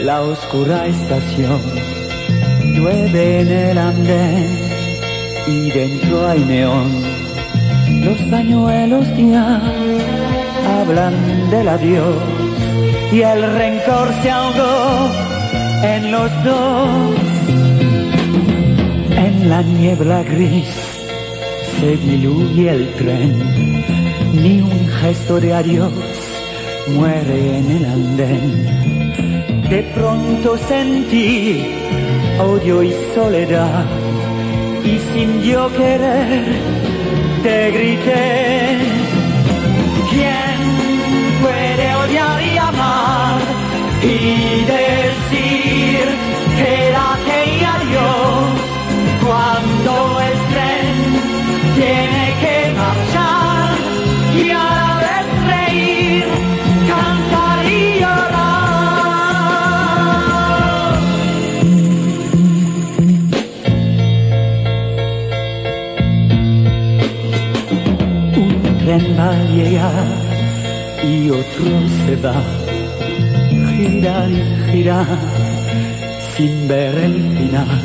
la oscura estación. Llueve en el andén y dentro hay neón. Los pañuelos ya hablan del adiós y el rencor se ahogó en los dos. En la niebla gris se diluye el tren, ni un gesto de adiós muere en el andén. De pronto sentí odio y soledad y sin yo querer te grité. ¿Quién puede odiar y amar y decir quédate y adiós cuando el tren tren va a llegar y otro se va, gira y gira sin ver el final.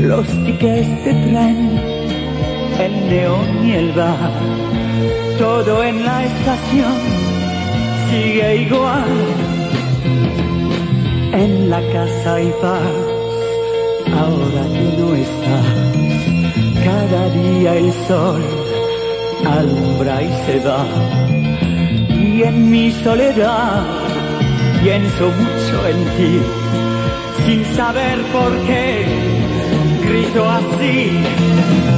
Los tickets de tren, el neón y el bar, todo en la estación sigue igual. En la casa hay paz, ahora que no estás, cada día el sol alumbra y se va. Y en mi soledad pienso mucho en ti, sin saber por qué grito así.